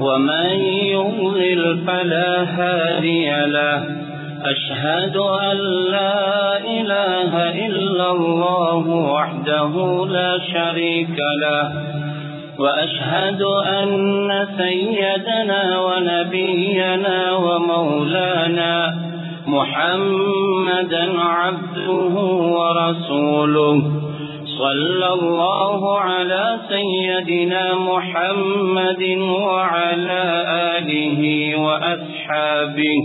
ومن يضلل فلا هادي له. أشهد أن لا إله إلا الله وحده لا شريك له. وأشهد أن سيدنا ونبينا ومولانا محمدا عبده ورسوله. صلى الله على سيدنا محمد وعلى آله وأصحابه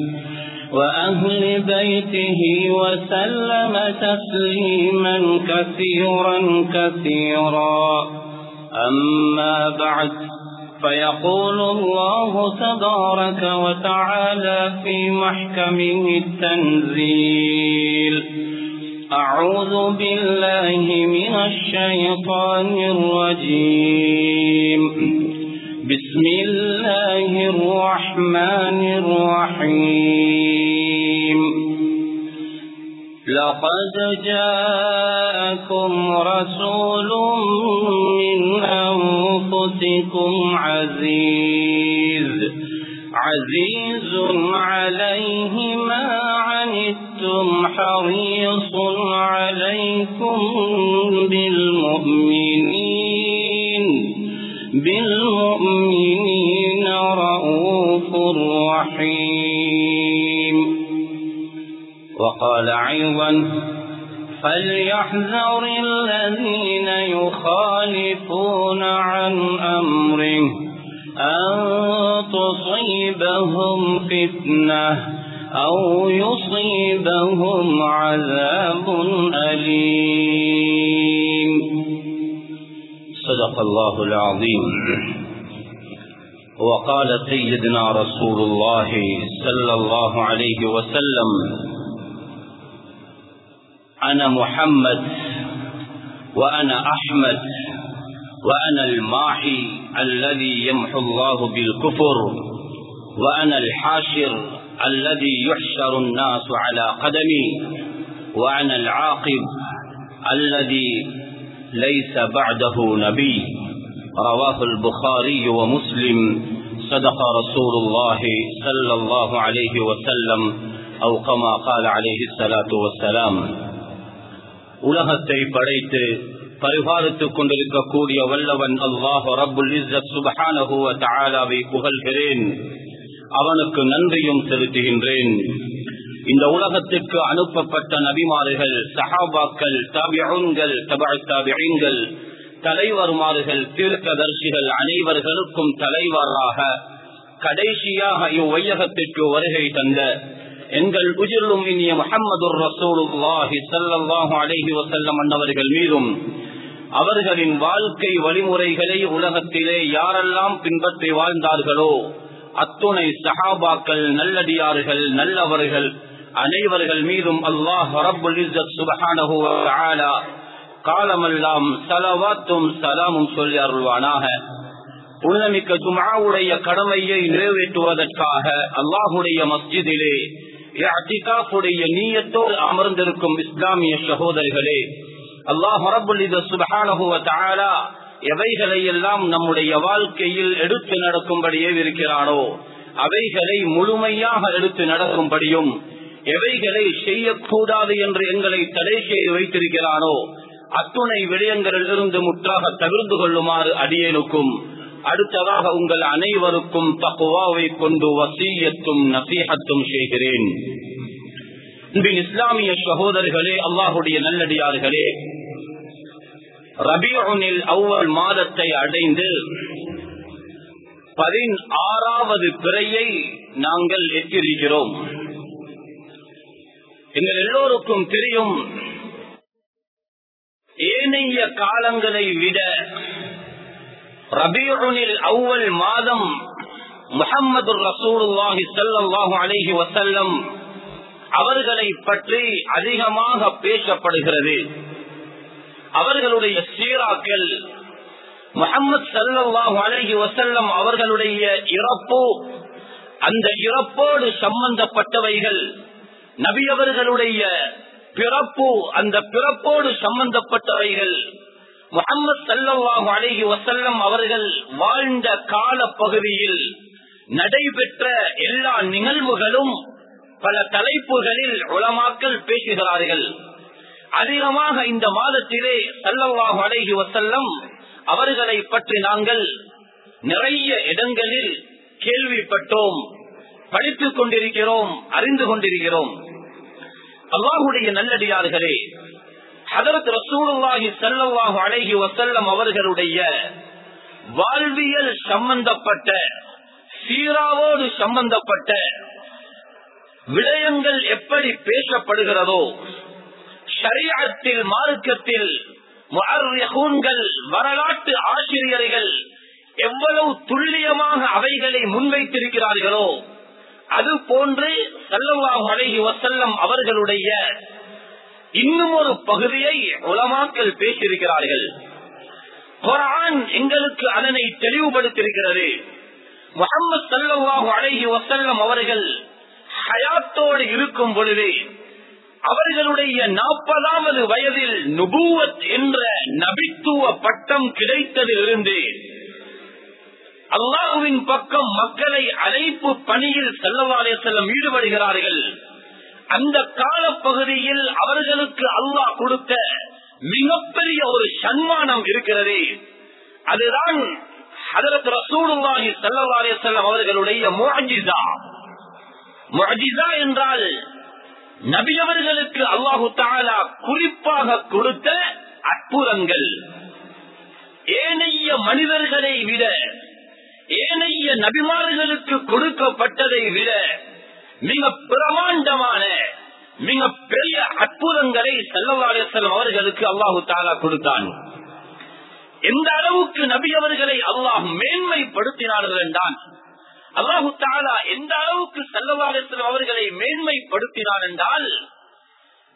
وأهل بيته وسلم تسليما كثيرا كثيرا. أما بعد فيقول الله تبارك وتعالى في محكمه التنزيل أعوذ بالله من الشيطان الرجيم. بسم الله الرحمن الرحيم. لقد جاءكم رسول من أنفسكم عزيز عزيز عليه ما عنتم حريص عليكم بالمؤمنين. بالمؤمنين رؤوف رحيم. وقال أيضا فليحذر الذين يخالفون عن أمره أن تصيبهم فتنة. أو يصيبهم عذاب أليم. صدق الله العظيم. وقال سيدنا رسول الله صلى الله عليه وسلم أنا محمد وأنا أحمد وأنا الماحي الذي يمحو الله بالكفر وأنا الحاشر الذي يحشر الناس على قدمي وأنا العاقب الذي ليس بعده نبي رواه البخاري ومسلم صدق رسول الله صلى الله عليه وسلم أو كما قال عليه الصلاة والسلام உலகத்தை படைத்து பரிபாலித்துக் கொண்டிருக்கக்கூடிய வல்லவன் அல்லாஹ் ரபுல் இஸ்ஸத் சுபஹானஹுவ தஆலாவை புகழ்கிறேன் அவனுக்கு நன்றியும் செலுத்துகின்றேன். இந்த உலகத்திற்கு அனுப்பப்பட்ட நபிமார்கள் சஹாபாக்கள் தாபியன்கள் தபாய்தாபியன்கள் தலைவர்மார்கள் தீர்க்கதர்சிகள் அனைவர்களுக்கும் தலைவராக கடைசியாக இவ்வையகத்திற்கு வருகை தந்த எங்கள் உயிரிலும் இனிய முகமது ரசூலுல்லாஹி சல்லாஹு அலஹி வசல்லம் அன்னவர்கள் மீதும் அவர்களின் வாழ்க்கை வழிமுறைகளை உலகத்திலே யாரெல்லாம் பின்பற்றி வாழ்ந்தார்களோ அத்துணை சஹாபாக்கள் நல்லடியார்கள் நல்லவர்கள் அனைவர்கள் மீதும் அல்லாஹ் காலமெல்லாம் சலவாத்தும் சலாமும் சொல்லி அருள்வானாக. புனிதமிக்க ஜுமாவுடைய கடமையை நிறைவேற்றுவதற்காக அல்லாஹுடைய மஸ்ஜிதிலே அத்திகாப்புடைய நீயத்தோடு அமர்ந்திருக்கும் இஸ்லாமிய சகோதரிகளே அல்லாஹ் ரபுல் சுபஹானஹுவ தாலா எவைகளை எல்லாம் நம்முடைய வாழ்க்கையில் எடுத்து நடக்கும்படியே இருக்கிறானோ அவைகளை முழுமையாக எடுத்து நடக்கும்படியும் எவைகளை செய்யக்கூடாது என்று எங்களை தடை செய்து வைத்திருக்கிறானோ அத்துணை விடயங்களில் இருந்து முற்றாக தவிர்த்து கொள்ளுமாறு அடியேனுக்கும். அடுத்ததாக உங்கள் அனைவருக்கும் தகுவாவை கொண்டு வசீயத்தும் நசீகத்தும் செய்கிறேன். இஸ்லாமிய சகோதரர்களே அல்லாஹுடைய நல்லடியார்களே ரபியுனில் அவ்வள் மாதத்தை அடைந்து பதினாறாவது பிறையை நாங்கள் எத்திருக்கிறோம் எங்கள் எல்லோருக்கும் தெரியும் ஏனைய காலங்களை விட ரபியுனில் அவ்வல் மாதம் முகம்மது ரசூலுல்லாஹி சல்லாஹு அலஹி வசல்லம் அவர்களை பற்றி அதிகமாக பேசப்படுகிறது. அவர்களுடைய சீராக்கள். முகமது சல்லாஹு அலஹி வசல்லம் அவர்களுடைய இறப்பு அந்த இறப்போடு சம்பந்தப்பட்டவைகள். நபி அவர்களுடைய பிறப்பு அந்த பிறப்போடு சம்பந்தப்பட்டவைகள். முகமது சல்லாஹு அலஹி வசல்லம் அவர்கள் வாழ்ந்த கால பகுதியில் நடைபெற்ற எல்லா நிகழ்வுகளும் பல தலைப்புகளில் உளமாக்கல் பேசுகிறார்கள். அதிகமாக இந்த மாதத்திலே சல்லவாஹு அலைஹி வசல்லம் அவர்களை பற்றி நாங்கள் நிறைய இடங்களில் கேள்விப்பட்டோம் படித்துக் கொண்டிருக்கிறோம் அறிந்து கொண்டிருக்கிறோம். அல்லாஹுடைய நல்லடியார்களே ஹதரத் ரசூலுல்லாஹி சல்லல்லாஹு அழகி வசல்லம் அவர்களுடைய வாழ்வியல் சம்பந்தப்பட்ட சீராவோடு சம்பந்தப்பட்ட விடயங்கள் எப்படி பேசப்படுகிறதோ ஷரியத்தில் மார்க்கத்தில் வரலாற்று ஆசிரியர்கள் எவ்வளவு துல்லியமாக அவைகளை முன்வைத்திருக்கிறார்களோ அது போன்று செல்லவாக அழகி வசல்லம் அவர்களுடைய இன்னும் ஒரு பகுதியை உலமாக்கள் பேசியிருக்கிறார்கள். குரான் எங்களுக்கு அதனை தெளிவுபடுத்தியிருக்கிறது. முகமது சல்லாஹு அழகி வசல்லம் அவர்கள் ஹயாத்தோடு இருக்கும் பொழுது அவர்களுடைய நாற்பதாவது வயதில் நுபூவத் என்ற நபித்துவ பட்டம் கிடைத்ததிலிருந்து அல்லாஹுவின் பக்கம் மக்களை அழைப்பு பணியில் செல்லவாலே செல்லம் ஈடுபடுகிறார்கள். அந்த காலப்பகுதியில் அவர்களுக்கு அல்லாஹ் கொடுத்த மிகப்பெரிய ஒரு சன்மானம் இருக்கிறது. அதுதான் அதற்கு ரசூலுல்லாஹி செல்லவாலே செல்லம் அவர்களுடைய முஅஜிஸா. முஅஜிஸா என்றால் நபியவர்களுக்கு அல்லாஹு தாலா குறிப்பாக கொடுத்த அற்புதங்கள். ஏனைய மனிதர்களை விட ஏனைய நபிமார்களுக்கு கொடுக்கப்பட்டதை விட மிக பிரமாண்டமான மிக பெரிய அற்புதங்களை செல்லவாரசலம் அவர்களுக்கு அல்லாஹு தாலா கொடுத்தான். எந்த அளவுக்கு நபி அவர்களை அல்லாஹ் மேன்மைப்படுத்தினார்கள் என்றான் அல்லாஹு தாலா எந்த அளவுக்கு செல்லவாரத்தில் அவர்களை மேன்மைப்படுத்தினார் என்றால்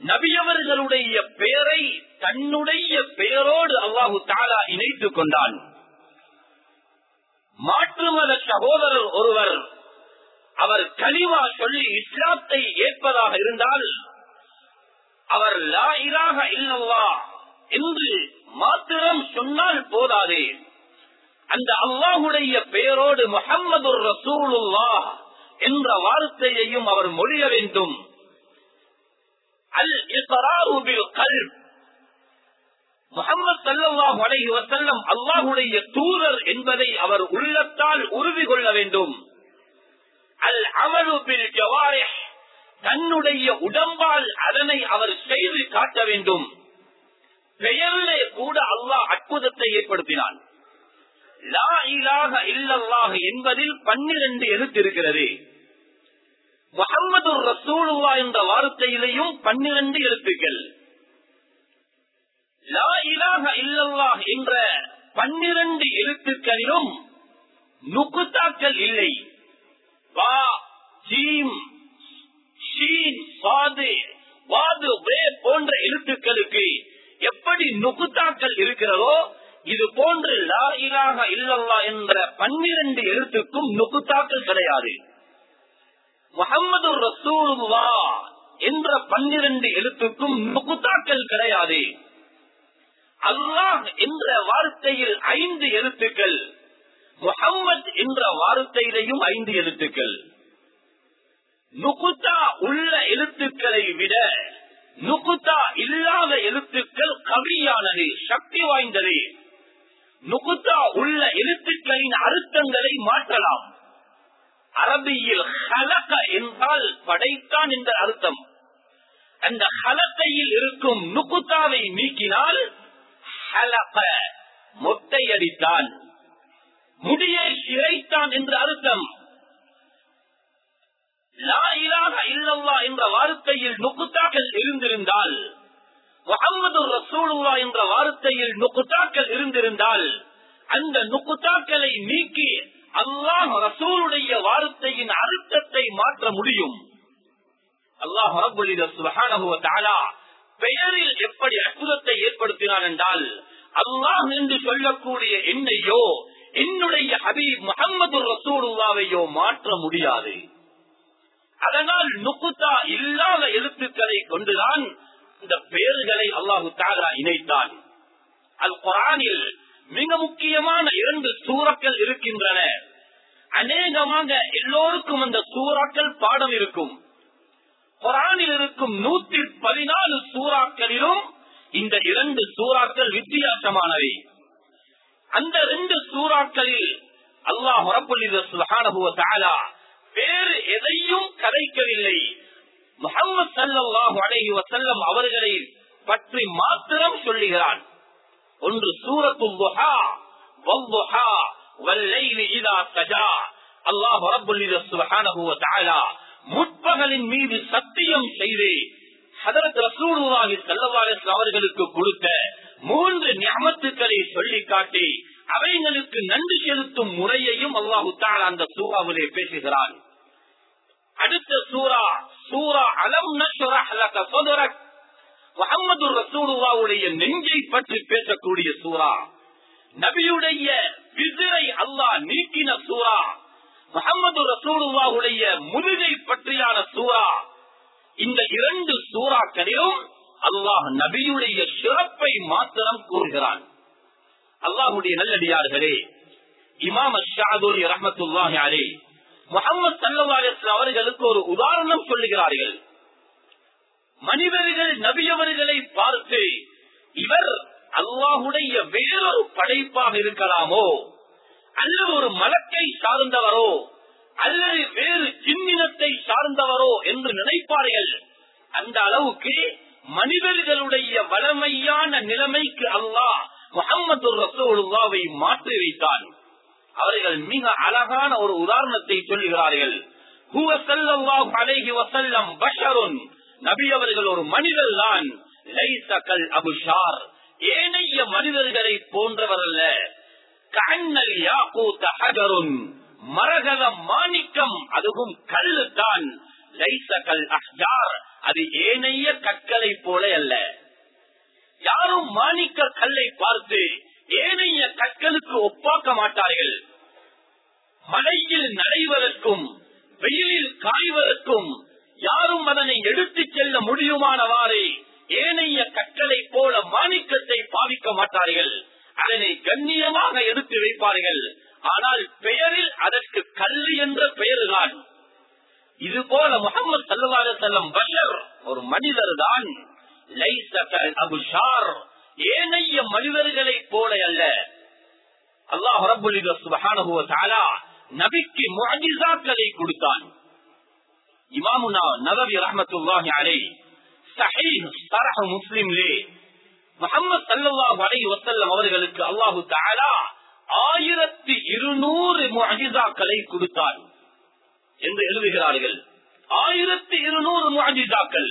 நபியவர்களுடைய பெயரை தன்னுடைய பெயரோடு அல்லாஹு தாலா இணைத்துக் கொண்டான். மாற்றுமத சகோதரர் ஒருவர் அவர் கனிவா சொல்லி இஸ்லாத்தை ஏற்பதாக இருந்தால் அவர் லாயிராக இல்லவா என்று மாத்திரம் சொன்னால் போதாதே. அந்த அல்லாஹுடைய பெயரோடு முகம்மது ரசூலுல்லா என்ற வார்த்தையையும் அவர் மொழிய வேண்டும். அல் இஸ்ராருபில் கல் முகமது சல்லாஹ் அலைஹி வசல்லம் அல்லாஹுடைய தூதர் என்பதை அவர் உள்ளத்தால் உறுதி கொள்ள வேண்டும். அல் அமலுபில் ஜவாரே தன்னுடைய உடம்பால் அதனை அவர் செய்து காட்ட வேண்டும். பெயரிலே கூட அல்லாஹ் அற்புதத்தை ஏற்படுத்தினான். லா இலாக இல்லல்லாஹ் என்பதில் பன்னிரண்டு எழுத்து இருக்கிறது. முகமது ரசூலுல்லா என்ற வார்த்தையிலையும் பன்னிரண்டு எழுத்துக்கள். லா இலாக இல்லல்லாஹ் என்ற பன்னிரண்டு எழுத்துக்களிலும் நுக்குத்தாக்கள் இல்லை. வா ஜீம் ஷீன் சாது வாது போன்ற எழுத்துக்களுக்கு எப்படி நுக்குத்தாக்கள் இருக்கிறதோ இது போன்று லா இலாக இல்லல்லா என்ற பன்னிரண்டு எழுத்துக்கும் நுகுத்தாக்கள் கிடையாது. முகமது ரசூலுல்லா என்ற பன்னிரண்டு எழுத்துக்கும் நுகுத்தாக்கள் கிடையாது. அல்லாஹ் என்ற வார்த்தையில் ஐந்து எழுத்துக்கள் முகம்மது என்ற வார்த்தையிலையும் ஐந்து எழுத்துக்கள். நுகுத்தா உள்ள எழுத்துக்களை விட நுகுத்தா இல்லாத எழுத்துக்கள் கவியானது சக்தி வாய்ந்தது. நுகுத்தா உள்ள எழுத்துக்களின் அர்த்தங்களை மாற்றலாம். அரபியில் ஹலக என்றால் படைத்தான் என்ற அர்த்தம். அந்த ஹலக்கையில் இருக்கும் நுகுத்தாவை நீக்கினால் ஹலக மொட்டையடித்தான். முடியை இறைத்தான் என்று அர்த்தம். லா இலாக இல்லல்லா என்ற வார்த்தையில் நுகுத்தாக்கள் இருந்திருந்தால் முகமது ரசூலுல்லா என்ற வார்த்தையில் நுகுத்தாக்கள் இருந்திருந்தால் அந்த நுகுத்தாக்களை நீக்கி அல்லாஹ் ரசூலுடைய வார்த்தையின் அர்த்தத்தை மாற்ற முடியும். அல்லாஹ் பெயரில் எப்படி அற்புதத்தை ஏற்படுத்தினார் என்றால் அல்லாஹ் என்று சொல்லக்கூடிய என்னையோ என்னுடைய ஹபீப் முகமது ரசூலுல்லாவையோ மாற்ற முடியாது. அதனால் நுக்குத்தா இல்லாத எழுத்துக்களை கொண்டுதான் இந்த பெயர்களை அல்லாஹு தாகரா இணைத்தான். அல் குரானில் மிக முக்கியமான இரண்டு சூறாக்கள் இருக்கின்றன. அநேகமாக எல்லோருக்கும் அந்த சூறாக்கள் பாடம் இருக்கும். குரானில் இருக்கும் நூத்தி பதினாலு சூறாக்களிலும் இந்த இரண்டு சூறாக்கள் வித்தியாசமானவை. அந்த ரெண்டு சூறாக்களில் அல்லாஹ் வேறு எதையும் கதைக்கவில்லை. முகமது சல்லாஹு அலஹி வசல்லம் அவர்களை பற்றி மாத்திரம் சொல்லுகிறான். ஒன்று சூரத்து முற்பகலின் மீது சத்தியம் செய்து அவர்களுக்கு கொடுத்த மூன்று ஞாபத்துக்களை சொல்லி காட்டி அவைகளுக்கு நன்றி செலுத்தும் முறையையும் அல்லாஹு தாலா அந்த சூறாவிலே பேசுகிறான். அடுத்த சூரா சூரா அலம் நசுரக் முகமது ரசூலுல்லாவுடைய நெஞ்சை பற்றி பேசக்கூடிய சூரா. நபியுடைய விசிறை அல்லாஹ் நீக்கின சூரா. முகமது ரசூலுல்லாவுடைய முதுகை பற்றியான சூரா. இந்த இரண்டு சூறாக்களிலும் அல்லாஹ் நபியுடைய சிறப்பை மாத்திரம் கூறுகிறான். அல்லாஹுடைய நல்லடியார்களே இமாம் ஷாதுரி ரஹமத்துல்லாஹி அலே முகமது சல்லா அவர்களுக்கு ஒரு உதாரணம் சொல்லுகிறார்கள். மனிதர்கள் நபியவர்களை பார்த்து இவர் அல்லாஹுடைய வேறொரு படைப்பாக இருக்கலாமோ? அல்லது ஒரு மலத்தை சார்ந்தவரோ? அல்லது வேறு சின்னினத்தை சார்ந்தவரோ? என்று நினைப்பார்கள். அந்த அளவுக்கு மனிதர்களுடைய வளமையான நிலைமை அல்லாஹ் முகமது ரசோலுல்லாவை மாற்றி வைத்தான் அவர்கள் மிக அழகான ஒரு உதாரணத்தை சொல்லுகிறார்கள். நபி அவர்கள் ஒரு மனிதர் தான் அபுஷார். ஏனைய மனிதர்களை போன்றவர் அல்ல கண்ணல் யாக்கூத்த ஹஜருன். மரகத மாணிக்கம் அதுவும் கல்லு தான் லைசகல் அஹ்ஜார். அது ஏனைய கற்களை போல அல்ல. யாரும் மாணிக்க கல்லை பார்த்து ஏனைய கற்களுக்கு ஒப்பாக்க மாட்டார்கள். மழையில் நடைவதற்கும் வெயிலில் காய்வதற்கும் யாரும் அதனை எடுத்துச் செல்ல முடியுமானவாறு? ஏனைய கற்களை போல மாணிக்கத்தை பாவிக்க மாட்டார்கள். அதனை கண்ணியமாக எடுத்து வைப்பார்கள். ஆனால் பெயரில் அதற்கு கல்லு என்ற பெயர்தான். இது போல முகமது சல்லுவார செல்லம் வல்லர் ஒரு மனிதர் தான். அபுஷார் ஏனைய மனிதர்களை போல அல்ல. அல்லாஹ் ரபுலிக நபிக்கு முஅஜிசாக்களை கொடுத்தான். இமாமுனா நவவி ரஹமத்துல்லாஹி அலை சஹீஹ் ஷரஹ் முஸ்லிம்லே முஹம்மது ஸல்லல்லாஹு அலைஹி வஸல்லம் அவர்களுக்கு அல்லாஹ் தஆலா ஆயிரத்தி இருநூறு முஅஜிசாக்களை கொடுத்தார் என்று எழுதுகிறார்கள். ஆயிரத்தி இருநூறு முஅஜிசாக்கள்.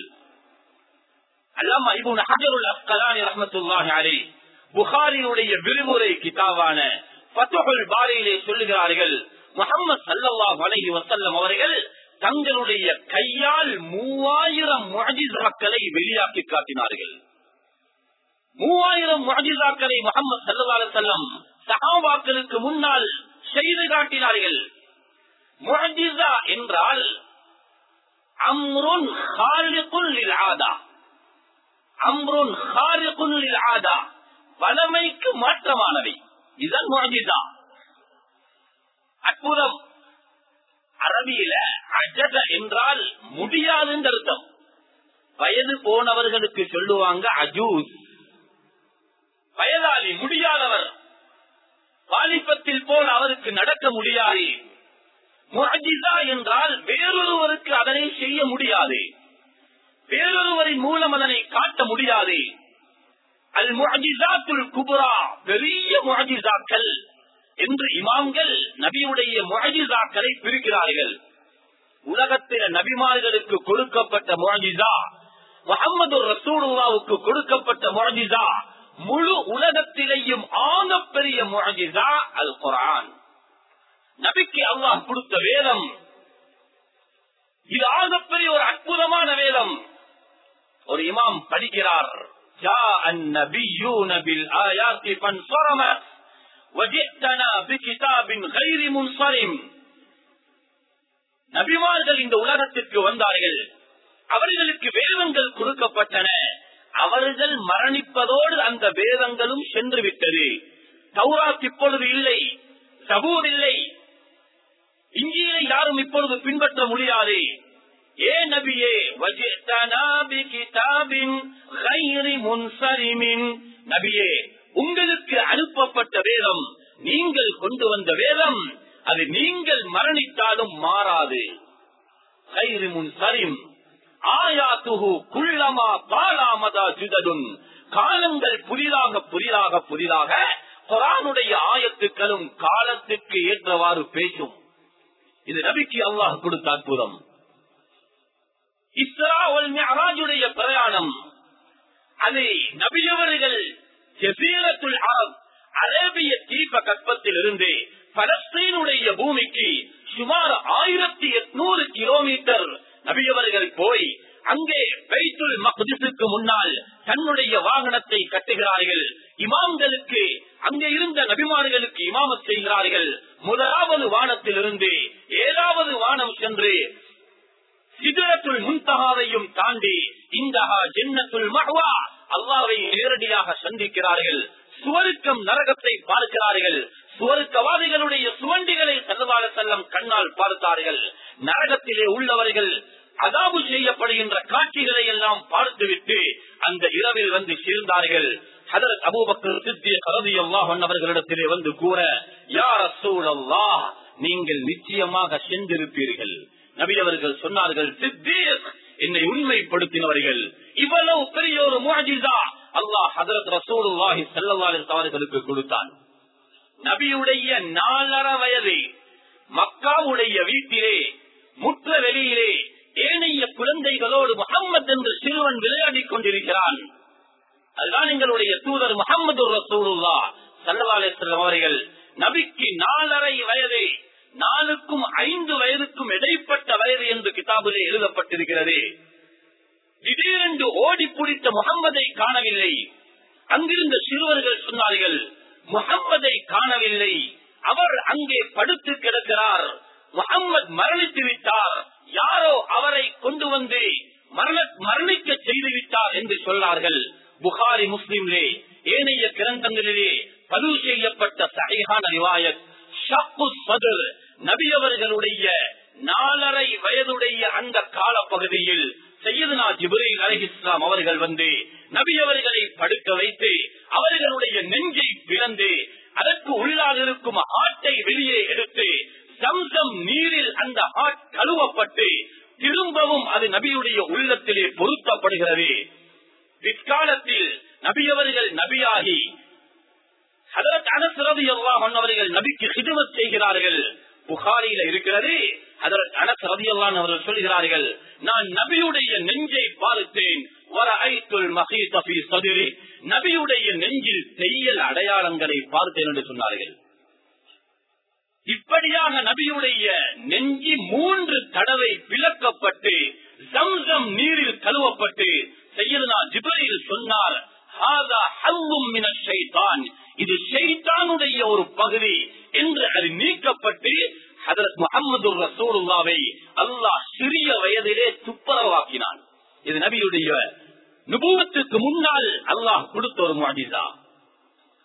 அல்லாமா இபுன் ஹஜருல் அஸ்கலானி ரஹமத்துல்லாஹி அலை புகாரியுடைய விரிவுரை கிதாவான பத்துகள் பாரியிலே சொல்லுகிறார்கள் முகமது சல்லா வலைஹி வசல்லம் அவர்கள் தங்களுடைய கையால் மூவாயிரம் முஅஜிசாக்களை வெளியாக்கி காட்டினார்கள். மூவாயிரம் முஅஜிசாக்களை முகமது சல்லா அலைஹி வஸல்லம் முன்னால் செய்து காட்டினார்கள். முஅஜிசா என்றால் அம்ருன் ஹாலிகுல் ஆதா. அம்ருன் ஹாலிகுல் ஆதா. வளமைக்கு மாற்றமானவை. இதன் முஅஜிசா அற்புதம். அரபியில அஜத என்றால் முடியாதுன்னு அர்த்தம். வயது போனவர்களுக்கு சொல்லுவாங்க அஜூஸ். வயதாளி முடியாதவர். வாலிபத்தில் போல் அவருக்கு நடக்க முடியாது. முஅஜிசா என்றால் வேறொருவருக்கு அதனை செய்ய முடியாது. வேறொருவரின் மூலம் அதனை காட்ட முடியாது. அல் முஅஜிசாத்துல் குபுரா பெரிய முஅஜிசாக்கள். என்று இமாம்கள் நபியுடைய மொழிதாக்களை பிரிக்கிறார்கள். உலகத்தில நபிமார்களுக்கு கொடுக்கப்பட்ட மொழிதா முகமது ரசூலுல்லாவுக்கு கொடுக்கப்பட்ட மொழிதா முழு உலகத்திலேயும் ஆகப்பெரிய மொழிதா அல் குரான் நபிக்கு அல்லாஹ் கொடுத்த வேதம் இது ஆகப்பெரிய ஒரு அற்புதமான வேதம். ஒரு இமாம் படிக்கிறார் ஜா நபில் ஆயாத்தி பன் சொரம வஜித்தனா பிகிதாபின் நபிமார்கள் இந்த உலகத்திற்கு வந்தார்கள். அவர்களுக்கு வேதங்கள் கொடுக்கப்பட்டன. அவர்கள் மரணிப்பதோடு அந்த வேதங்களும் சென்று விட்டது தௌராத் இப்பொழுது இல்லை. சபூர் இல்லை. இஞ்சியில யாரும் இப்பொழுது பின்பற்ற முடியாது. ஏ நபியே நபியே வந்த வேதம் அது நீங்கள் மரணித்தாலும் மாறாது. கைரி ஆயாத்துகு குள்ளமா பாலாமதா ஜுததுன். காலங்கள் புதிதாக புதிதாக புதிதாக குரானுடைய ஆயத்துக்களும் காலத்துக்கு ஏற்றவாறு பேசும். இது நபிக்கு அல்லாஹ் கொடுத்த அற்புதம். இஸ்ராஜுடைய பிரயாணம். அதை நபியவர்கள் ஜசீரத்துல் அரப் அரேபிய தீப கற்பத்தில் இருந்து பலஸ்தீனுடைய பூமிக்கு சுமார் ஆயிரத்தி எட்நூறு கிலோமீட்டர் நபியவர்கள் போய் அங்கே பெய்துல் மக்திசுக்கு முன்னால் தன்னுடைய வாகனத்தை கட்டுகிறார்கள். இமாம்களுக்கு அங்கே இருந்த நபிமார்களுக்கு இமாமத் செய்கிறார்கள். முதலாவது வானத்திலிருந்து ஏழாவது வானம் சென்று சிதறத்துள் முன்தகாவையும் தாண்டி இந்தஹா ஜென்னத்துல் மகவா அல்லாவை நேரடியாக சந்திக்கிறார்கள். சுவருக்கம் நரகத்தை பார்க்கிறார்கள். சுவருக்கவாதிகளுடைய சுவண்டிகளை செல்லவாட செல்லம் கண்ணால் பார்த்தார்கள். நரகத்திலே உள்ளவர்கள் அதாவு செய்யப்படுகின்ற காட்சிகளை எல்லாம் பார்த்துவிட்டு அந்த இரவில் வந்து சேர்ந்தார்கள். ஹதரத் அபூபக்கர் சித்திய கரதி அல்லாஹ் அவர்களிடத்திலே வந்து கூற யார் அல்லாஹ் நீங்கள் நிச்சயமாக சென்றிருப்பீர்கள். நபி அவர்கள் சொன்னார்கள் சித்தீக் என்னை உண்மைப்படுத்தினவர்கள். இவ்வளவு பெரிய ஒரு முஜிதா அல்லாஹ் ஹதரத் ரசூலுல்லாஹி ஸல்லல்லாஹு அலைஹி அவர்களுக்கு கொடுத்தான். நபியுடைய நாலரை வயது மக்காவுடைய வீட்டிலே முற்ற வெளியிலே ஏனைய குழந்தைகளோடு முகம்மது என்று சிறுவன் விளையாடிக் கொண்டிருக்கிறான். அதுதான் எங்களுடைய தூதர் முகமது ரசூலுல்லா சல்லவாலே செல்லம் அவர்கள் நபிக்கு நாலரை வயது நாலுக்கும் ஐந்து வயதுக்கும் இடைப்பட்ட வயது என்று கிதாபிலே எழுதப்பட்டிருக்கிறது. திடீரென்று ஓடி பிடித்த முகம்மதை காணவில்லை. அங்கிருந்த சிறுவர்கள் சொன்னார்கள் முகம்மதை காணவில்லை. அவர் அங்கே படுத்து கிடக்கிறார். முகம்மது மரணித்து விட்டார். யாரோ அவரை கொண்டு வந்து மரணிக்க செய்து விட்டார் என்று சொன்னார்கள். புகாரி முஸ்லிம்லே ஏனைய கிரந்தங்களிலே பதிவு செய்யப்பட்ட சகைகான ரிவாயத் நபியவர்களுடைய நாலரை வயதுடைய அந்த கால செய்யதுனா சையதுனா ஜிபுரில் அலி இஸ்லாம் அவர்கள் வந்து நபியவர்களை படுக்க வைத்து அவர்களுடைய நெஞ்சை பிளந்து அதற்கு உள்ளாக இருக்கும் ஆட்டை வெளியே எடுத்து சம்சம் நீரில் அந்த ஆட் கழுவப்பட்டு திரும்பவும் அது நபியுடைய உள்ளத்திலே பொருத்தப்படுகிறது. பிற்காலத்தில் நபியவர்கள் நபியாகி அவர்கள் நபிக்கு ஹிதுமத் செய்கிறார்கள். புகாரியில இருக்கிறது. அதற்கு அவர்கள் சொல்கிறார்கள் நான் நபியுடைய நெஞ்சை பார்த்தேன் நபியுடைய நெஞ்சில் செய்யல் அடையாளங்களை பார்த்தேன் என்று சொன்னார்கள். இப்படியாக நபியுடைய நெஞ்சி மூன்று தடவை பிளக்கப்பட்டு சம்சம் நீரில் கழுவப்பட்டு செய்யலனா ஜிபரில் சொன்னார் இது ஷைத்தானுடைய ஒரு பகுதி. என்று அது நீக்கப்பட்டு ஹதரத் முகமது ரசூலுல்லாவை அல்லாஹ் சிறிய வயதிலே துப்புரவாக்கினான். இது நபியுடைய நுபுவத்துக்கு முன்னால் அல்லாஹ் கொடுத்த ஒரு மாடிதா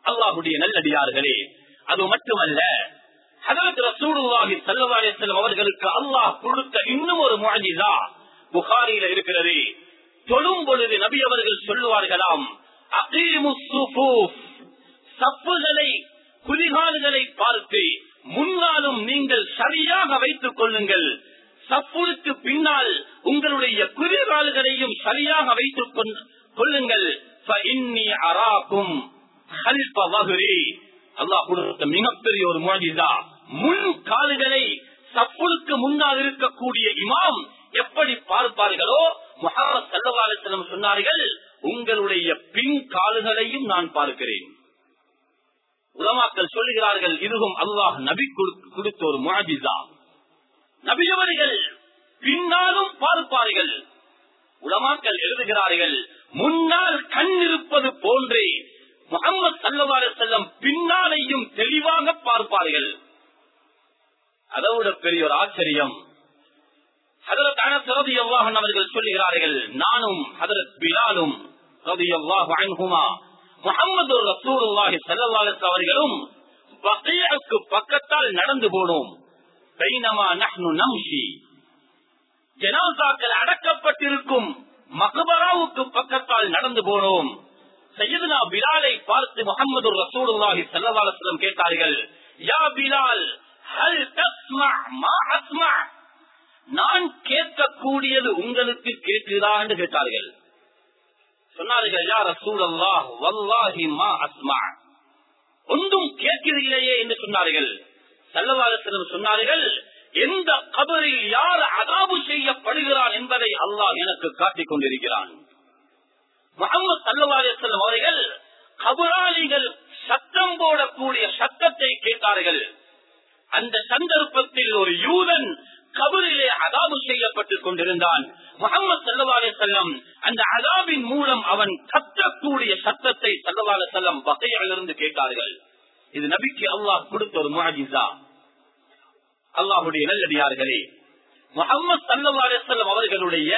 அல்லாஹுடைய நல்லடியார்களே அது மட்டுமல்ல ஹதரத் ரசூலுல்லாஹி ஸல்லல்லாஹு அலைஹி வஸல்லம் அவர்களுக்கு அல்லாஹ் கொடுத்த இன்னும் ஒரு முஅஜிசா புகாரியில இருக்கிறது. தொழும் பொழுது நபி அவர்கள் சொல்லுவார்களாம் அகீமுஸ் சுஃபூஃப். சப்புகளை குதிகால்களை பார்த்து முன்னாலும் நீங்கள் சரியாக வைத்துக் கொள்ளுங்கள். சப்புளுக்கு பின்னால் உங்களுடைய குதிகால்களையும் சரியாக வைத்துக் கொள்ளுங்கள். அல்லாஹ் கொடுத்த மிகப்பெரிய ஒரு மொழிதா முன் கால்களை சப்புளுக்கு முன்னால் இருக்கக்கூடிய இமாம் எப்படி பார்ப்பார்களோ முகமது சல்லவாலத்திடம் சொன்னார்கள் உங்களுடைய பின் கால்களையும் நான் பார்க்கிறேன். உலமாக்கள் சொல்லுகிறார்கள் இதுவும் அல்லாஹ் நபி கொடுத்த ஒரு முழஜிதா நபியவர்கள் பின்னாலும் பார்ப்பார்கள். உலமாக்கள் எழுதுகிறார்கள் முன்னால் கண் இருப்பது போன்றே முகமது சல்லவாறு செல்லம் பின்னாலையும் தெளிவாக பார்ப்பார்கள். அதோட பெரிய ஒரு ஆச்சரியம். அவர்கள் சொல்லுகிறார்கள் நானும் ஹதரத் பிலாலும் முகமது ரசூலுல்லாஹி ஸல்லல்லாஹு அலைஹி அவர்களும் பக்கீஅக்கு பக்கத்தால் நடந்து போனோம். பைனமா நஹ்னு நம்ஷி. ஜனாசாக்கள் அடக்கப்பட்டிருக்கும் மக்பராவுக்கு பக்கத்தால் நடந்து போனோம். சையதுனா பிலாலை பார்த்து முகமது ரசூலுல்லாஹி ஸல்லல்லாஹு அலைஹி வஸல்லம் கேட்டார்கள் யா பிலால் ஹல் தஸ்மா மா அஸ்மா? நான் கேட்கக்கூடியது உங்களுக்கு கேட்குதா? என்று கேட்டார்கள். சொன்னார்கள் யா ரசூலல்லாஹ் வல்லாஹி மா அஸ்மா. ஒன்றும் கேட்கிறீர்களே என்று சொன்னார்கள். சல்லவாரத்தினர் சொன்னார்கள் எந்த கபரில் யார் அதாபு செய்யப்படுகிறான் என்பதை அல்லாஹ் எனக்கு காட்டிக் கொண்டிருக்கிறான். முகமது சல்லவாரத்தின் அவர்கள் கபராளிகள் சத்தம் போடக்கூடிய சத்தத்தை கேட்டார்கள். அந்த சந்தர்ப்பத்தில் ஒரு யூதன் கபரிலே அதாபு செய்யப்பட்டுக் கொண்டிருந்தான். முகமது சல்லவாலே செல்லம் அந்த அதாபின் மூலம் அவன் கத்தக்கூடிய சத்தத்தை சல்லவாலே செல்லம் வகையிலிருந்து கேட்டார்கள். இது நபிக்கு அல்லாஹ் கொடுத்த ஒரு மாஜிசா அல்லாஹுடைய நல்லடியார்களே முகமது சல்லவாலே செல்லம் அவர்களுடைய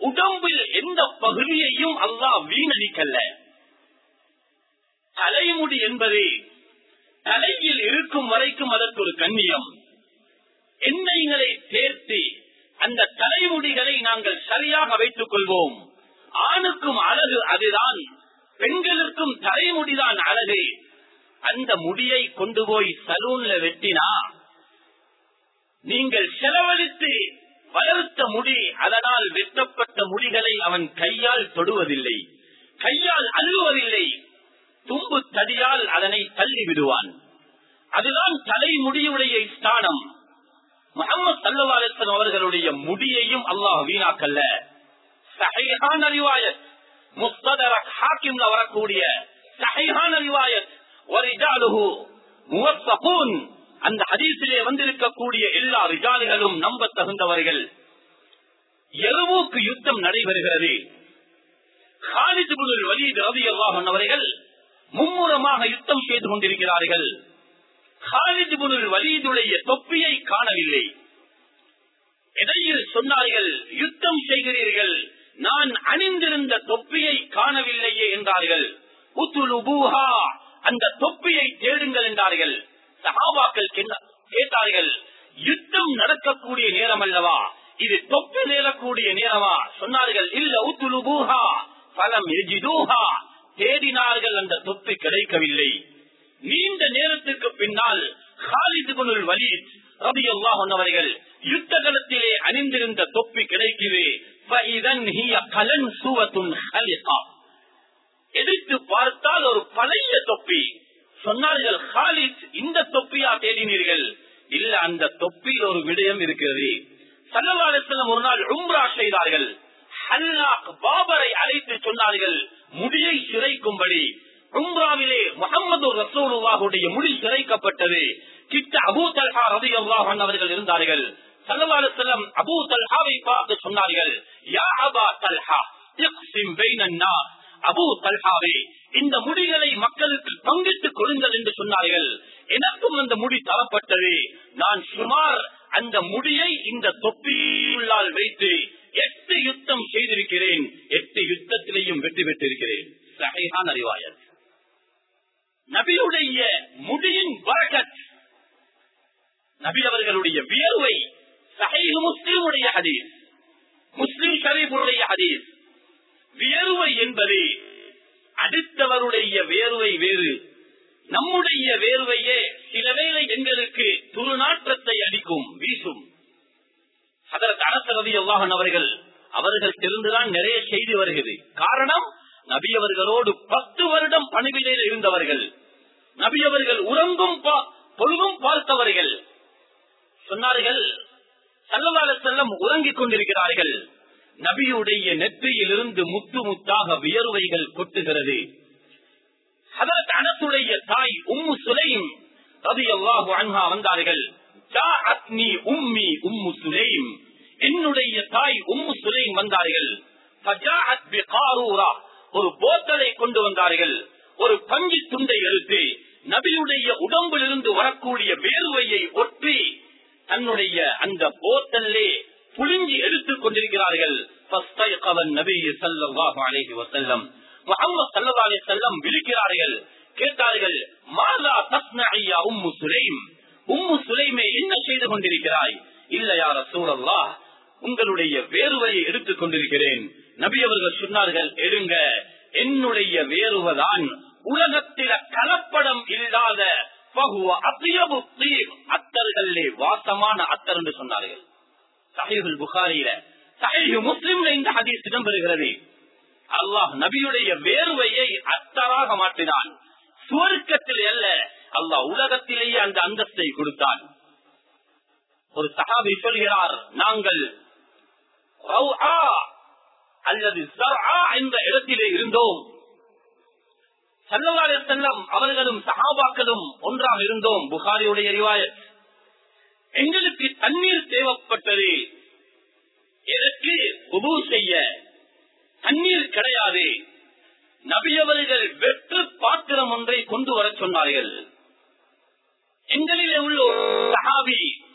உடம்பில் எந்த பகுதியையும் அல்லாஹ் வீணடிக்கல்ல தலைமுடி என்பது தலையில் இருக்கும் வரைக்கும் அதற்கு ஒரு கண்ணியம். எண்ணெய்களை சேர்த்து அந்த தலைமுடிகளை நாங்கள் சரியாக வைத்துக் கொள்வோம் ஆணுக்கும் அழகு அதுதான் பெண்களுக்கும் தலைமுடிதான் அழகு. அந்த முடியை கொண்டு போய் சலூன்ல வெட்டினா நீங்கள் செலவழித்து வளர்த்த முடி அதனால் வெட்டப்பட்ட முடிகளை அவன் கையால் தொடுவதில்லை. கையால் அழுவதில்லை. தும்பு தடியால் அதனை தள்ளி விடுவான் அதுதான் தலைமுடியுடைய ஸ்தானம். முகமது சல்லவாலத்தன் அவர்களுடைய முடியையும் அல்லாஹ் வீணாக்கல்ல சஹைஹான் அறிவாயத் முஸ்ததரக் ஹாக்கிம்ல வரக்கூடிய சஹைஹான் அறிவாயத் வரிஜாலுஹு முவத்தகூன் அந்த ஹதீசிலே வந்திருக்கக்கூடிய எல்லா ரிஜாலிகளும் நம்ப தகுந்தவர்கள் எருவுக்கு யுத்தம் நடைபெறுகிறது. ஹாலித் வலீத் ரவி அல்லாஹன் அவர்கள் மும்முரமாக யுத்தம் செய்து கொண்டிருக்கிறார்கள். ஹாலித் புல் வலீதுடைய தொப்பியை காணவில்லை. இடையில் சொன்னார்கள்? யுத்தம் செய்கிறீர்கள். நான் அணிந்திருந்த தொப்பியை காணவில்லையே என்றார்கள். உத்துலுபூஹா அந்த தொப்பியை தேடுங்கள் என்றார்கள். சகாபாக்கள் கேட்டார்கள் யுத்தம் நடக்கக்கூடிய நேரம் அல்லவா இது தொப்பி நேரக்கூடிய நேரமா? சொன்னார்கள் இல்ல உத்துலுபூஹா பலம் எஜிதூஹா. தேடினார்கள் அந்த தொப்பி கிடைக்கவில்லை. நீண்ட நேரத்திற்கு பின்னால் ஹாலிது குனுல் வலீத் ரபி அவர்கள் யுத்த களத்திலே அணிந்திருந்த தொப்பி கிடைக்குது எதிர்த்து பார்த்தால் ஒரு பழைய தொப்பி. சொன்னார்கள் ஹாலித் இந்த தொப்பியா தேடினீர்கள். இல்ல அந்த தொப்பில் ஒரு விடயம் இருக்கிறது. சல்லவாலத்திலும் ஒரு நாள் உம்ரா செய்தார்கள். பாபரை அழைத்து சொன்னார்கள் முடியை சிறைக்கும்படி. உம்ராவிலே முகமது ரசூலுல்லாஹுடைய மொழி சிறைக்கப்பட்டது. கிட்ட அபூ தல்ஹா ரதி அவர்கள் இருந்தார்கள். சல்லவாறு செல்லம் அபூ தல்ஹாவை பார்த்து சொன்னார்கள் யா அபா தல்ஹா அபு தல்ஹாவே இந்த முடிகளை மக்களுக்கு பங்கிட்டுக் கொடுங்கள் என்று சொன்னார்கள். எனக்கும் அந்த முடி தரப்பட்டது. நான் சுமார் அந்த முடியை இந்த தொப்பியுள்ளால் வைத்து எட்டு யுத்தம் செய்திருக்கிறேன். எட்டு யுத்தத்திலேயும் வெற்றி பெற்றிருக்கிறேன். சகைதான் அறிவாயர் நபியுடைய முடியின் வரகத் நபி அவர்களுடைய வியர்வை சஹீஹ் முஸ்லிமுடைய ஹதீஸ் முஸ்லிம் ஷரீஃபுடைய ஹதீஸ். வியர்வை என்பது அடுத்தவருடைய வேர்வை வேறு. நம்முடைய வேர்வையே சில வேளை எங்களுக்கு துருநாற்றத்தை அடிக்கும் வீசும். அதற்கு அரசரதி அல்லாஹன் அவர்கள் அவர்கள் தெரிந்துதான் நிறைய செய்தி வருகிறது. காரணம் நபி அவர்களோடு பத்து வருடம் பணிவிடையில் இருந்தவர்கள். நபி அவர்கள் உறங்கும் பொழுதும் பார்த்தவர்கள். சொன்னார்கள் சல்லவால செல்லம் உறங்கிக் கொண்டிருக்கிறார்கள். நபியுடைய நெற்றியிலிருந்து முத்து முத்தாக வியர்வைகள் கொட்டுகிறது. தாய் உம்மு சுலைம் அன்ஹா வந்தார்கள். உம்மி உம்மு சுலைம். என்னுடைய தாய் உம்மு சுலைம் வந்தார்கள். ஒரு போத்தலை கொண்டு வந்தார்கள். ஒரு பஞ்சு துண்டை எடுத்து நபியுடைய உடம்பிலிருந்து வரக்கூடிய வேர்வையை ஒற்றி தன்னுடைய அந்த போத்தல்லே புழிஞ்சி எடுத்துக் கொண்டிருக்கிறார்கள். விழிக்கிறார்கள். கேட்டார்கள் உம்மு சுலைம்? உம்மு சுலைமே என்ன செய்து கொண்டிருக்கிறாய்? இல்லையா ரசூலல்லாஹ் உங்களுடைய வேர்வையை எடுத்துக் கொண்டிருக்கிறேன். நபி அவர்கள் சொன்னார்கள் எடுங்க என்னுடைய வேர்வைதான் உலகத்தில கலப்படம் இல்லாத அத்தர்களே வாசமான அத்தர் என்று சொன்னார்கள். சஹீஹுல் புகாரியில சஹீஹ் முஸ்லிம்ல இந்த ஹதீஸ் இடம்பெறுகிறது. அல்லாஹ் நபியுடைய வேர்வையை அத்தராக மாற்றினான். சுவர்க்கத்தில் அல்ல அல்லாஹ் உலகத்திலேயே அந்த அந்தஸ்தை கொடுத்தான். ஒரு சகாபி சொல்கிறார் நாங்கள் அல்லது என்ற இடத்திலே இருந்தோம். சல்லல்லாஹு செல்லம் அவர்களும் சகாபாக்களும் ஒன்றாக இருந்தோம். புகாரியுடைய ரிவாயத். எங்களுக்கு தண்ணீர் தேவைப்பட்டது. எனக்கு உபு செய்ய. தண்ணீர் கிடையாது. நபியவர்கள் வெற்று பாத்திரம் ஒன்றை கொண்டு வர சொன்னார்கள். எங்களிலே உள்ள ஒரு சஹாபி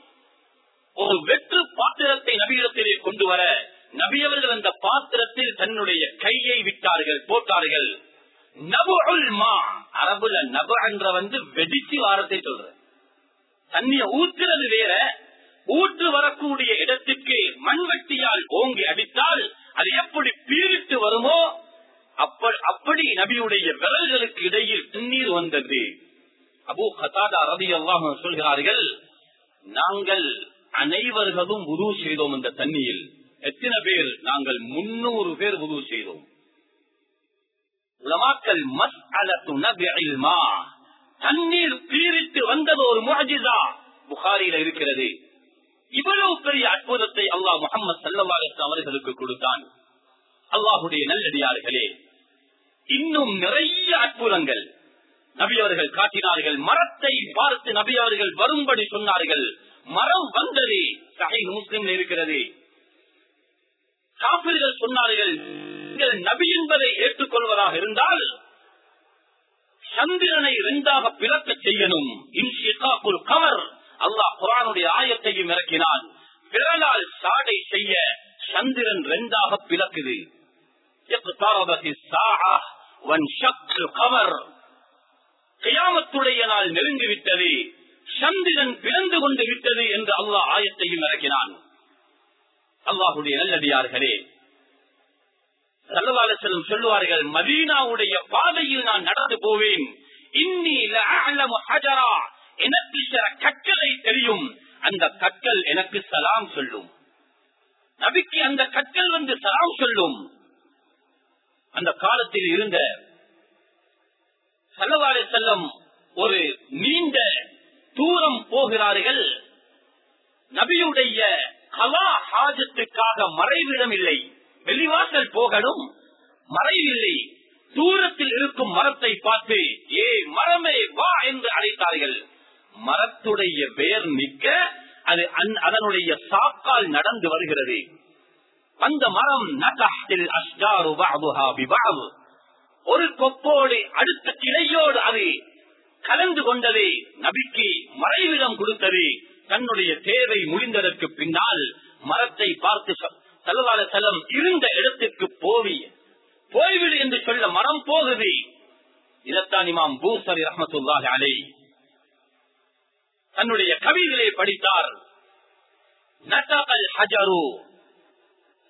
ஒரு வெற்று பாத்திரத்தை நபியிடத்திலே கொண்டு வர நபியவர்கள் அந்த பாத்திரத்தில் தன்னுடைய கையை விட்டார்கள் போட்டார்கள். நபுல் மா. அரபுல நபு என்ற வந்து வெடிச்சு வாரத்தை சொல்ற தண்ணிய ஊற்றுறது வேற. ஊற்று வரக்கூடிய இடத்துக்கு மண்வெட்டியால் ஓங்கி அடித்தால் அது எப்படி பீரிட்டு வருமோ அப்படி நபியுடைய விரல்களுக்கு இடையில் தண்ணீர் வந்தது. அபு கதாதா ரவி அல்லாஹ் சொல்கிறார்கள் நாங்கள் அனைவர்களும் உருவு செய்தோம் இந்த தண்ணியில். எத்தனை பேர்? நாங்கள் முன்னூறு பேர் உருவு செய்தோம். உலமாக்கல் மஸ் அலத்து தண்ணீர் பீரிட்டு வந்தது ஒரு முஹஜிதா புகாரியில இருக்கிறது. இவ்வளவு பெரிய அற்புதத்தை அல்லாஹ் முகமது சல்லவாலத்து அவர்களுக்கு கொடுத்தான். அல்லாஹுடைய நல்லடியார்களே இன்னும் நிறைய அற்புதங்கள் நபி அவர்கள் காட்டினார்கள். மரத்தை பார்த்து நபி அவர்கள் வரும்படி சொன்னார்கள். மரம் வந்தது சகை முஸ்லிம் இருக்கிறது. காப்பிர்கள் சொன்னார்கள் நீங்கள் நபி என்பதை ஏற்றுக்கொள்வதாக இருந்தால் சந்திரனை இரண்டாக பிளக்க செய்யணும். இன்ஷிகாப்புல் கவர் அல்லாஹ் குரானுடைய ஆயத்தையும் இறக்கினான். பிறனால் சாடை செய்ய சந்திரன் இரண்டாக பிளக்குது. கியாமத்துடைய நாள் நெருங்கிவிட்டது சந்திரன் பிறந்து கொண்டு விட்டது என்று அல்லாஹ் ஆயத்தையும் இறக்கினான். அல்லாஹுடைய நல்லடியார்களே சல்லவாலசலம் சொல்லுவார்கள் மதீனாவுடைய பாதையில் நான் நடந்து போவேன். இன்னி எனக்கு சில கற்களை தெரியும். அந்த கற்கள் எனக்கு சலாம் சொல்லும். நபிக்கு அந்த கற்கள் வந்து சலாம் சொல்லும். அந்த காலத்தில் இருந்த சல்லவாலை செல்லம் ஒரு நீண்ட தூரம் போகிறார்கள். நபியுடைய கலா ஹாஜத்துக்காக மறைவிடம் இல்லை வெளிவாசல் போகணும். மறைவில்லை தூரத்தில் இருக்கும் மரத்தை பார்த்து ஏ மரமே வா என்று அழைத்தார்கள். மரத்துடைய வேர் நிற்க அது அதனுடைய சாக்கால் நடந்து வருகிறது. அந்த மரம் நகத்தில் அஷ்டாரு ஒரு கொப்போடு அடுத்த கிளையோடு அது கலந்து கொண்டது. நபிக்கு மறைவிடம் கொடுத்தது. தன்னுடைய தேவை முடிந்ததற்கு பின்னால் மரத்தை பார்த்து செல்லவாத செல்லம் இருந்த இடத்திற்கு போவி. போய்விடு என்று சொல்ல மரம் போகுது. இதத்தான் இமாம் பூசரி ரஹமத்துல்லாஹி அலை தன்னுடைய கவிகளை படித்தார். நட்டகல் ஹஜரு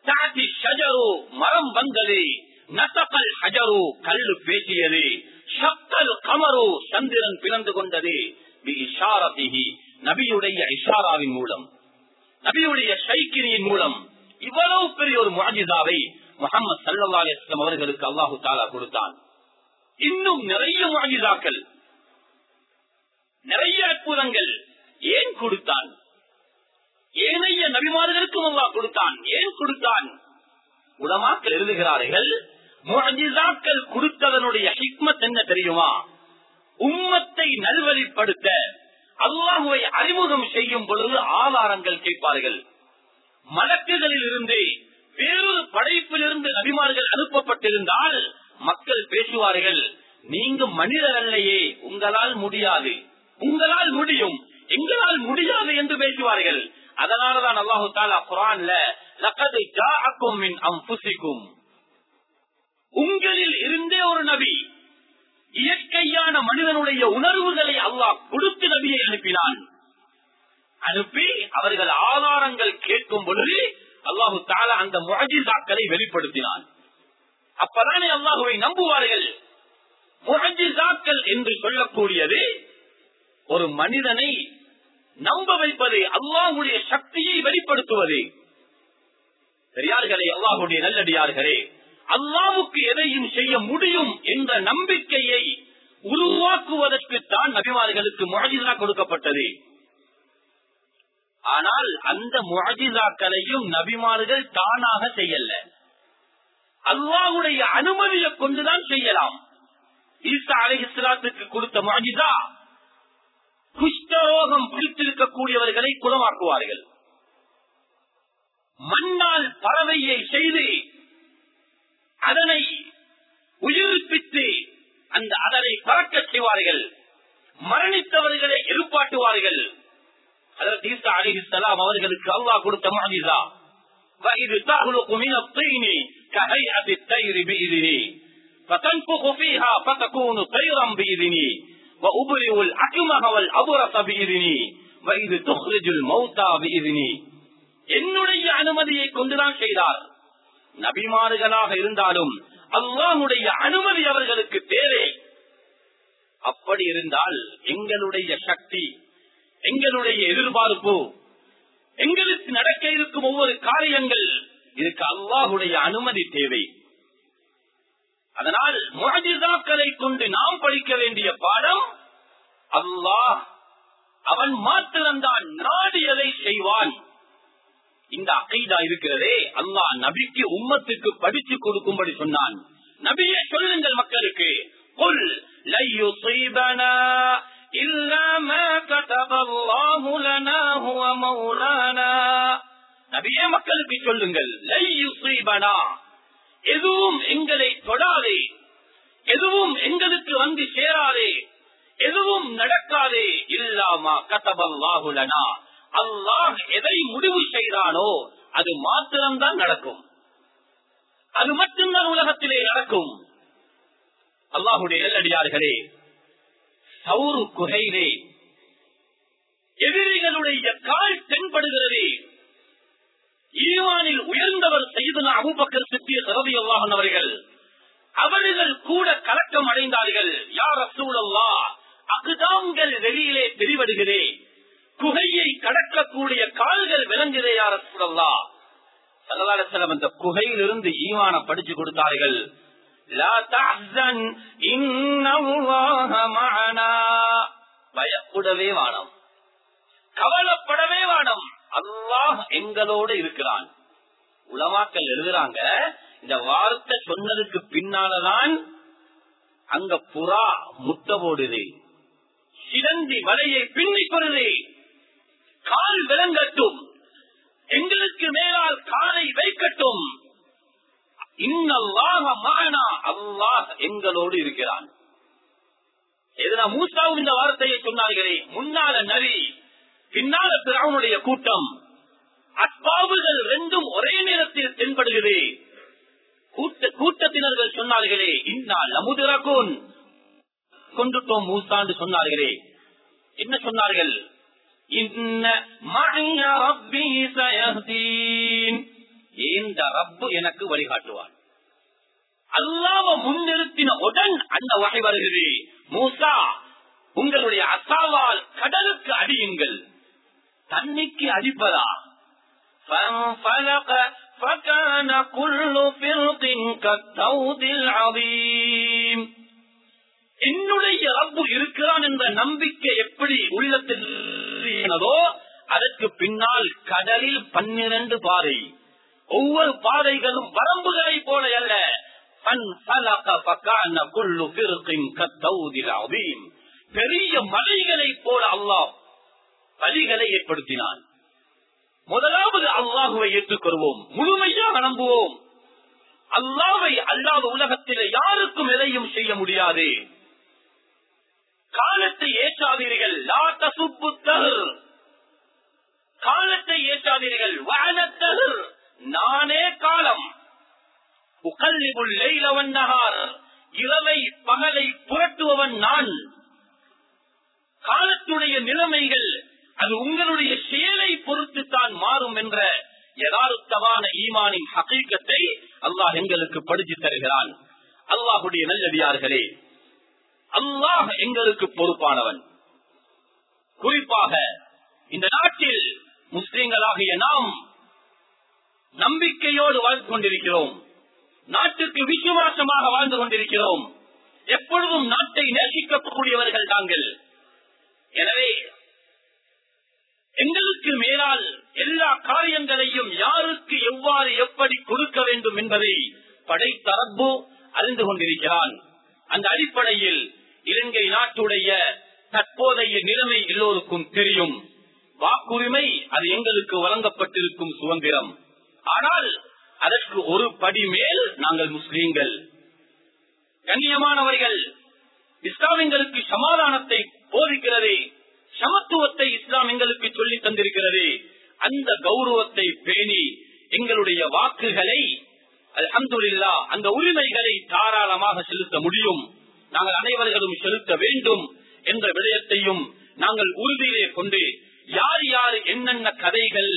தாத்தி ஷஜரு மரம் வந்தது. நட்டகல் ஹஜரு கல்லு பேசியது. ஷக்கல் கமரு சந்திரன் பிளந்து கொண்டது. நபியுடைய இஷாராவின் மூலம். நபியுடைய சைக்கிரியின் மூலம். இவ்வளவு பெரிய ஒரு முஜிதாவை முகமது சல்லா அலிஸ்லாம் அவர்களுக்கு அல்லாஹு தாலா கொடுத்தான். இன்னும் நிறைய முஜிதாக்கள் நிறைய அற்புதங்கள் ஏன் கொடுத்தான்? ஏனைய நபிமார்களுக்கும் அல்லா கொடுத்தான். ஏன் கொடுத்தான்? உடமாக்கள் எழுதுகிறார்கள் முஅஜிசாக்கள் கொடுத்ததனுடைய ஹிக்மத் என்ன தெரியுமா? உம்மத்தை நல்வழிப்படுத்த அல்லாஹுவை அறிமுகம் செய்யும் பொழுது ஆதாரங்கள் கேட்பார்கள். மலக்குகளில் இருந்து வேறொரு படைப்பிலிருந்து நபிமார்கள் அனுப்பப்பட்டிருந்தால் மக்கள் பேசுவார்கள் நீங்க மனிதர் அல்லையே உங்களால் முடியாது. உங்களால் முடியும். எங்களால் முடியாது என்று பேசுவார்கள். அதனாலதான் அல்லாஹு தாலா குரான்ல உங்களில் இருந்தே ஒரு நபி இயற்கையான மனிதனுடைய உணர்வுகளை அல்லாஹ் கொடுத்து நபியை அனுப்பினான். அனுப்பி அவர்கள் ஆதாரங்கள் கேட்கும் பொழுது அல்லாஹு தாலா அந்த முகஜிசாக்களை வெளிப்படுத்தினான். அப்பதானே அல்லாஹுவை நம்புவார்கள். முகஜிசாக்கள் என்று சொல்லக்கூடியது ஒரு மனிதனை நம்ப வைப்பது அல்லாஹுடைய சக்தியை வெளிப்படுத்துவது. பெரியார்களே அல்லாஹுடைய நல்லடியார்களே அல்லாவுக்கு எதையும் செய்ய முடியும் என்ற நம்பிக்கையை உருவாக்குவதற்கு தான் நபிமார்களுக்கு முகஜிசா கொடுக்கப்பட்டது. ஆனால் அந்த முகஜிதாக்களையும் நபிமார்கள் தானாக செய்யல. அல்லாஹுடைய அனுமதியை கொண்டுதான் செய்யலாம். ஈசா அலிஹிஸ்லாத்துக்கு கொடுத்த முழஜிதா குஷ்டரோகம் பிடித்திருக்கக்கூடியவர்களை குணமாக்குவார்கள். மண்ணால் பறவையை செய்து அதனை உயிர்ப்பித்து அந்த அதனை பறக்க செய்வார்கள். மரணித்தவர்களை எழுப்பாட்டுவார்கள் அதற்கு ஈசா அலிஹிஸ்லாம் அவர்களுக்கு அல்லாஹ் கொடுத்த மாநிலா وإذ تخلق من الطين كهيئة الطير بإذني فتنفخ فيها فتكون طيرا بإذني وأبرئ الأكمه والأبرص بإذني وإذ تخرج الموتى بإذني என்னுடைய அனுமதியை கொண்டுதான் செய்தார் நபிமாறுகளாக இருந்தாலும் அல்லாஹுடைய அனுமதி அவர்களுக்கு தேவை அப்படி இருந்தால் எங்களுடைய சக்தி எங்களுடைய எதிர்பார்ப்பு எங்களுக்கு நடக்க இருக்கும் ஒவ்வொரு காரியங்கள் இதுக்கு அல்லாஹுடைய அனுமதி தேவை அதனால் முகஜிதாக்களை கொண்டு நாம் படிக்க வேண்டிய பாடம் அல்லாஹ் அவன் மாத்திரம்தான் நாடியதை செய்வான் இந்த அகைதா இருக்கிறதே அல்லாஹ் நபிக்கு உம்மத்துக்கு படிச்சு கொடுக்கும்படி சொன்னான் நபியே சொல்லுங்கள் மக்களுக்கு قل لن يصيبنا إلا ما كتب الله لنا هو مولانا நபியே மக்களுக்கு சொல்லுங்கள் லை யுசீபனா எதுவும் எங்களை தொடாதே எதுவும் எங்களுக்கு வந்து சேராதே எதுவும் நடக்காதே இல்லாமா கதபல்லாஹுலனா அல்லாஹ் எதை முடிவு செய்தானோ அது மாத்திரம்தான் நடக்கும் அது மட்டும்தான் உலகத்திலே நடக்கும் அல்லாஹுடைய நெல்லடியார்களே சவுரு குகையிலே. எதிரிகளுடைய கால் தென்படுகிறது. ஈவானில் உயர்ந்தவர் செய்தன அபுபக்கர் சித்திய சரதி அல்லாஹன் அவர்கள். அவர்கள் கூட கலக்கம் அடைந்தார்கள். யார் அசூழல்லா அகுதாங்கள் வெளியிலே தெரிவடுகிறே குகையை கடக்கக்கூடிய கால்கள் விளங்குதே யார் அசூழல்லா சல்லாசலம் அந்த குகையிலிருந்து ஈவான படிச்சு கொடுத்தார்கள். பயப்படவே வானம் கவலைப்படவே வானம் அல்லாஹ் எங்களோடு இருக்கிறான். உலமாக்கல் எழுதுறாங்க இந்த வார்த்தை சொன்னதுக்கு பின்னாலதான் அங்க புறா முட்ட போடுது. சிறந்தி வலையை பின்னிப்படுது கால் விளங்கட்டும் எங்களுக்கு மேலால் காலை வைக்கட்டும். எங்களோடு இருக்கிறான். எதுனா மூசாவும் இந்த வார்த்தையை சொன்னார்களே முன்னால நரி பின்னால பிராமனுடைய கூட்டம். அப்பாவுகள் ரெண்டும் ஒரே நேரத்தில் தென்படுகிறது. கூட்ட கூட்டத்தினர்கள் சொன்னார்களே இன்னால் அமுதிரகோன் கொண்டுட்டோம் மூசாண்டு சொன்னார்களே. என்ன சொன்னார்கள்? இன்ன மழைய ரப்பி ரப்பு எனக்கு வழிகாட்டுவார் அல்லாவ முன்னிறுத்தின உடன் அந்த வகை வருகிறது மூசா உங்களுடைய அசாவால் கடலுக்கு அடியுங்கள் தண்ணிக்கு அடிப்பதா فانفلق فكان كل فرق كالطود العظيم என்னுடைய ரப்பு இருக்கிறான் என்ற நம்பிக்கை எப்படி உள்ளத்தில் அதற்கு பின்னால் கடலில் பன்னிரண்டு பாதை ஒவ்வொரு பாதைகளும் வரம்புகளை போல அல்ல பெரிய மலைகளை போல அல்லாஹ் வழிகளை ஏற்படுத்தினான். முதலாவது அல்லாஹுவை ஏற்றுக்கொள்வோம். முழுமையாக நம்புவோம். அல்லாவை அல்லாத உலகத்தில் யாருக்கும் எதையும் செய்ய முடியாது. காலத்தை ஏற்றாதீர்கள். காலத்தை ஏற்றாதீர்கள். நானே காலம். உகல்லிபுல் லைலவன் நகார் இரவை பகலை புரட்டுபவன் நான். காலத்துடைய நிலைமைகள் அது உங்களுடைய செயலை பொறுத்து தான் மாறும் என்ற யதார்த்தமான ஈமானின் ஹகீக்கத்தை அல்லாஹ் எங்களுக்கு படித்து தருகிறான். அல்லாஹுடைய நல்லடியார்களே அல்லாஹ் எங்களுக்கு பொறுப்பானவன். குறிப்பாக இந்த நாட்டில் முஸ்லிம்களாகிய நாம் நம்பிக்கையோடு வாழ்ந்து கொண்டிருக்கிறோம். நாட்டுக்கு விசுவாசமாக வாழ்ந்து கொண்டிருக்கிறோம். எப்பொழுதும் நாட்டை நேசிக்கக்கூடியவர்கள் தாங்கள். எனவே எங்களுக்கு மேலால் எல்லா காரியங்களையும் யாருக்கு எவ்வாறு எப்படி கொடுக்க வேண்டும் என்பதை படைத்தரப்பு அறிந்து கொண்டிருக்கிறான். அந்த அடிப்படையில் இலங்கை நாட்டுடைய தற்போதைய நிலைமை எல்லோருக்கும் தெரியும். வாக்குரிமை அது எங்களுக்கு வழங்கப்பட்டிருக்கும் சுதந்திரம். ஆனால் அதற்கு ஒரு படி மேல் நாங்கள் முஸ்லீம்கள். கண்ணியமானவர்கள் இஸ்லாமியங்களுக்கு சமாதானத்தை போதிக்கிறது சமத்துவத்தை இஸ்லாம் எங்களுக்கு சொல்லி தந்திருக்கிறது அந்த கௌரவத்தை பேணி எங்களுடைய வாக்குகளை அலமதுல்லா அந்த உரிமைகளை தாராளமாக செலுத்த முடியும். நாங்கள் அனைவர்களும் செலுத்த வேண்டும் என்ற விடயத்தையும் நாங்கள் உறுதியிலே கொண்டு யார் யார் என்னென்ன கதைகள்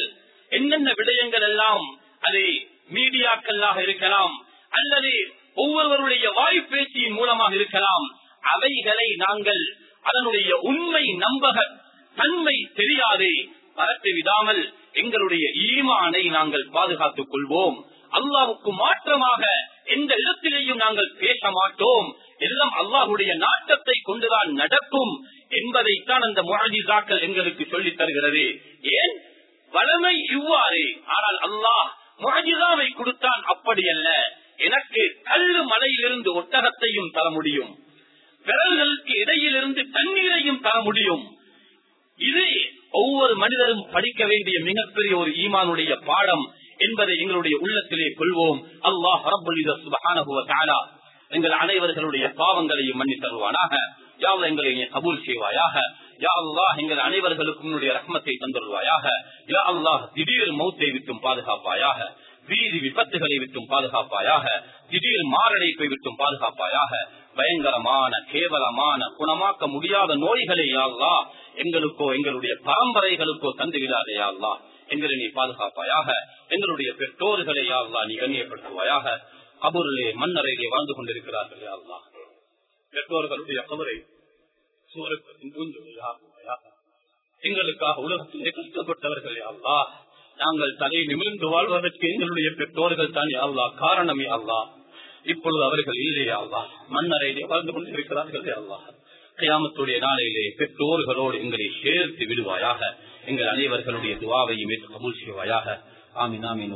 என்னென்ன விடயங்கள் எல்லாம் அதை மீடியாக்களாக இருக்கலாம் அல்லது ஒவ்வொருவருடைய வாய்ப்பேச்சியின் மூலமாக இருக்கலாம் அவைகளை நாங்கள் அதனுடைய உண்மை நம்பக தன்மை தெரியாது பரப்பி விடாமல் எங்களுடைய ஈமானை நாங்கள் பாதுகாத்துக் கொள்வோம். அல்லாவுக்கு மாற்றமாக எந்த இடத்திலேயும் நாங்கள் பேச மாட்டோம். எல்லாம் அல்லாஹுடைய நாட்டத்தை கொண்டுதான் நடக்கும் என்பதைத்தான் அந்த முரஜிசாக்கள் எங்களுக்கு சொல்லித் தருகிறது. ஏன்? வளமை இவ்வாறு. ஆனால் அல்லாஹ் முழஜிதாவை கொடுத்தான் அப்படி அல்ல. எனக்கு கல்லு மலையிலிருந்து ஒட்டகத்தையும் தர முடியும். விரல்களுக்கு இடையிலிருந்து தண்ணீரையும் தர முடியும். இது ஒவ்வொரு மனிதரும் படிக்க வேண்டிய மிகப்பெரிய ஒரு ஈமானுடைய பாடம் என்பதை எங்களுடைய உள்ளத்திலே கொள்வோம். அல்லாஹ் சுபகான எங்கள் அனைவர்களுடைய பாவங்களையும் மன்னி தருவானாக யாவ் எங்களை கபூல் செய்வாயாக. யா அல்லாஹ் எங்கள் அனைவர்களுக்கும் உன்னுடைய ரஹ்மத்தை தந்துருவாயாக. யா அல்லாஹ் திடீர் மௌத்தை விட்டும் பாதுகாப்பாயாக. வீதி விபத்துகளை விட்டும் பாதுகாப்பாயாக. திடீர் மாரடைப்பை விட்டும் பாதுகாப்பாயாக. பயங்கரமான கேவலமான குணமாக்க முடியாத நோய்களை யாழ்லா எங்களுக்கோ எங்களுடைய பரம்பரைகளுக்கோ தந்து யாழ்லா எங்களை நீ பாதுகாப்பாயாக. எங்களுடைய பெற்றோர்களை யாழ்லா நீ கண்ணியப்படுத்துவாயாக. கபூரிலே மன்னரையிலே வாழ்ந்து கொண்டிருக்கிறார்கள் யாழ்லா பெற்றோர்களுடைய கபரை எங்களுக்காக உலகத்திலே கஷ்டப்பட்டவர்கள் யாழ்லா நாங்கள் தலை நிமிர்ந்து வாழ்வதற்கு எங்களுடைய பெற்றோர்கள் தான் யாழ்லா காரணமே அல்லா. இப்பொழுது அவர்கள் இல்லையா அல்லா. மன்னரையிலே வாழ்ந்து கொண்டிருக்கிறார்கள் அல்லா. கியாமத்துடைய நாளையிலே பெற்றோர்களோடு எங்களை சேர்த்து விடுவாயாக. எங்கள் அனைவர்களுடைய துவாவையும் ஏற்று கபூல் செய்வாயாக. ஆமீன் ஆமீன்